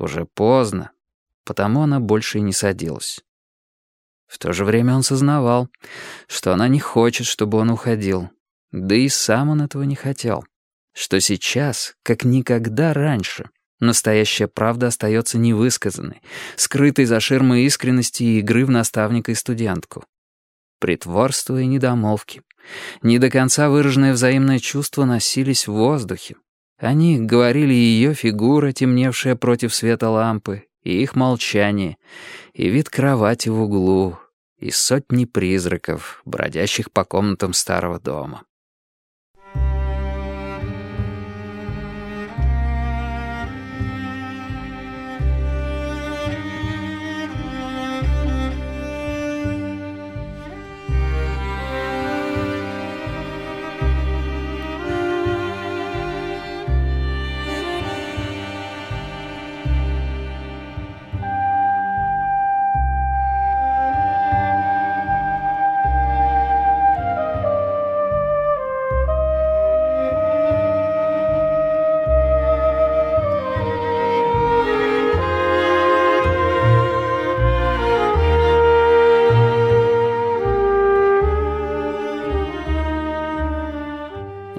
Уже поздно, потому она больше и не садилась. В то же время он сознавал, что она не хочет, чтобы он уходил. Да и сам он этого не хотел. Что сейчас, как никогда раньше, настоящая правда остается невысказанной, скрытой за ширмой искренности и игры в наставника и студентку. Притворство и недомолвки. Не до конца выраженное взаимное чувство носились в воздухе. Они говорили ее фигура, темневшая против света лампы, и их молчание, и вид кровати в углу, и сотни призраков, бродящих по комнатам старого дома.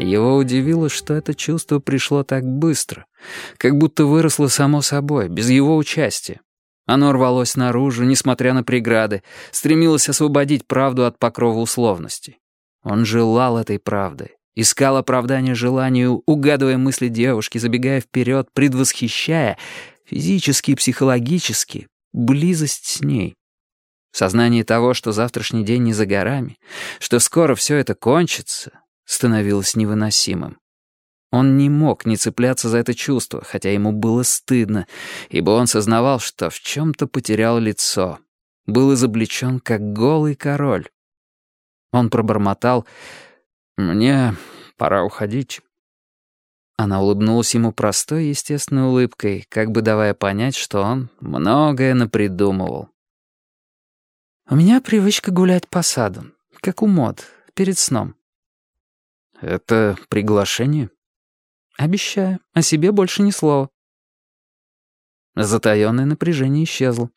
Его удивило, что это чувство пришло так быстро, как будто выросло само собой, без его участия. Оно рвалось наружу, несмотря на преграды, стремилось освободить правду от покрова условностей. Он желал этой правды, искал оправдание желанию, угадывая мысли девушки, забегая вперед, предвосхищая, физически и психологически, близость с ней. Сознание того, что завтрашний день не за горами, что скоро все это кончится, становилось невыносимым. Он не мог не цепляться за это чувство, хотя ему было стыдно, ибо он сознавал, что в чем-то потерял лицо. Был изобличен как голый король. Он пробормотал «Мне пора уходить». Она улыбнулась ему простой естественной улыбкой, как бы давая понять, что он многое напридумывал. «У меня привычка гулять по саду, как у мод, перед сном. «Это приглашение?» «Обещаю, о себе больше ни слова». Затаённое напряжение исчезло.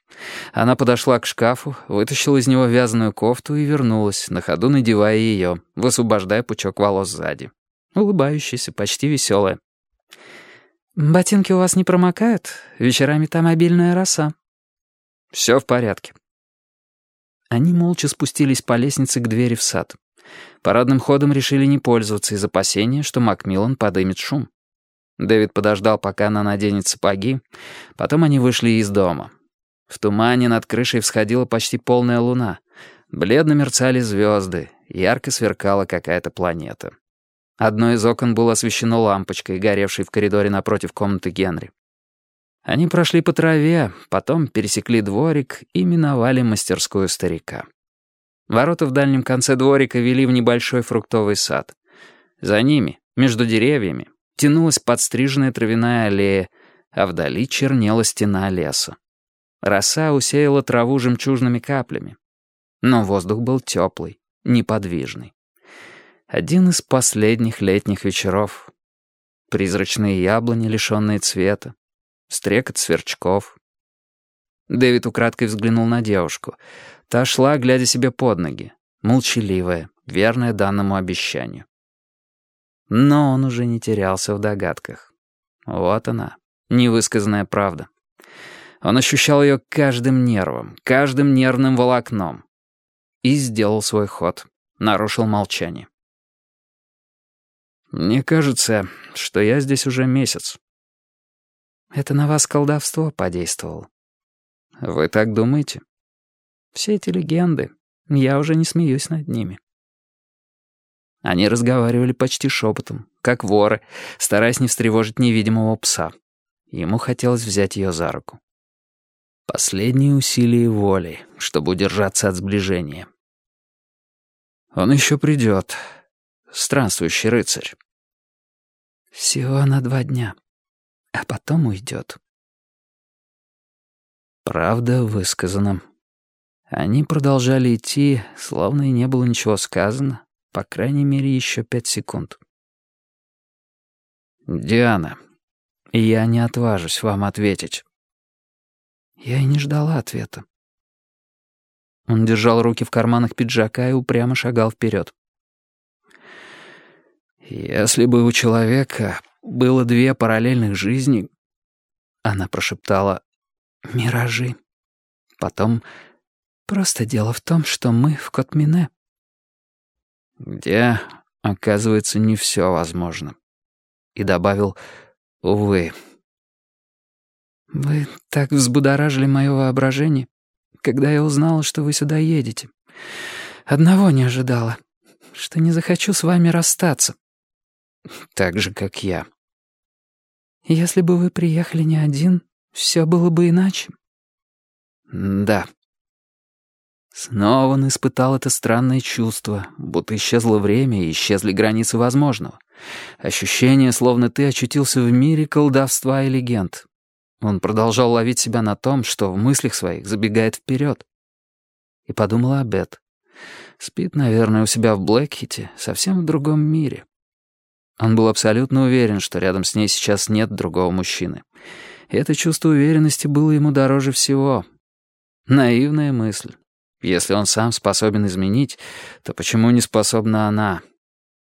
Она подошла к шкафу, вытащила из него вязаную кофту и вернулась, на ходу надевая ее, высвобождая пучок волос сзади. Улыбающаяся, почти веселая. «Ботинки у вас не промокают? Вечерами там обильная роса». «Все в порядке». Они молча спустились по лестнице к двери в сад. Парадным ходом решили не пользоваться из опасения, что Макмиллан подымет шум. Дэвид подождал, пока она наденет сапоги. Потом они вышли из дома. В тумане над крышей всходила почти полная луна. Бледно мерцали звезды, ярко сверкала какая-то планета. Одно из окон было освещено лампочкой, горевшей в коридоре напротив комнаты Генри. Они прошли по траве, потом пересекли дворик и миновали мастерскую старика. Ворота в дальнем конце дворика вели в небольшой фруктовый сад. За ними, между деревьями, тянулась подстриженная травяная аллея, а вдали чернела стена леса. Роса усеяла траву жемчужными каплями. Но воздух был теплый, неподвижный. Один из последних летних вечеров. Призрачные яблони, лишенные цвета. Стрекот сверчков. Дэвид украдкой взглянул на девушку — Та шла, глядя себе под ноги, молчаливая, верная данному обещанию. Но он уже не терялся в догадках. Вот она, невысказанная правда. Он ощущал ее каждым нервом, каждым нервным волокном. И сделал свой ход, нарушил молчание. «Мне кажется, что я здесь уже месяц». «Это на вас колдовство подействовало». «Вы так думаете?» Все эти легенды, я уже не смеюсь над ними. Они разговаривали почти шепотом, как воры, стараясь не встревожить невидимого пса. Ему хотелось взять ее за руку. Последние усилия воли, чтобы удержаться от сближения. Он еще придет, странствующий рыцарь. Всего на два дня, а потом уйдет. Правда высказана. Они продолжали идти, словно и не было ничего сказано, по крайней мере, еще пять секунд. «Диана, я не отважусь вам ответить. Я и не ждала ответа. Он держал руки в карманах пиджака и упрямо шагал вперед. «Если бы у человека было две параллельных жизни...» Она прошептала «Миражи». Потом «Просто дело в том, что мы в Котмине». «Где, оказывается, не все возможно». И добавил «Увы». «Вы так взбудоражили мое воображение, когда я узнала, что вы сюда едете. Одного не ожидала, что не захочу с вами расстаться». «Так же, как я». «Если бы вы приехали не один, все было бы иначе». «Да». Снова он испытал это странное чувство, будто исчезло время и исчезли границы возможного. Ощущение, словно ты очутился в мире колдовства и легенд. Он продолжал ловить себя на том, что в мыслях своих забегает вперед. И подумал о Бет. Спит, наверное, у себя в Блэкхите, совсем в другом мире. Он был абсолютно уверен, что рядом с ней сейчас нет другого мужчины. Это чувство уверенности было ему дороже всего. Наивная мысль. Если он сам способен изменить, то почему не способна она —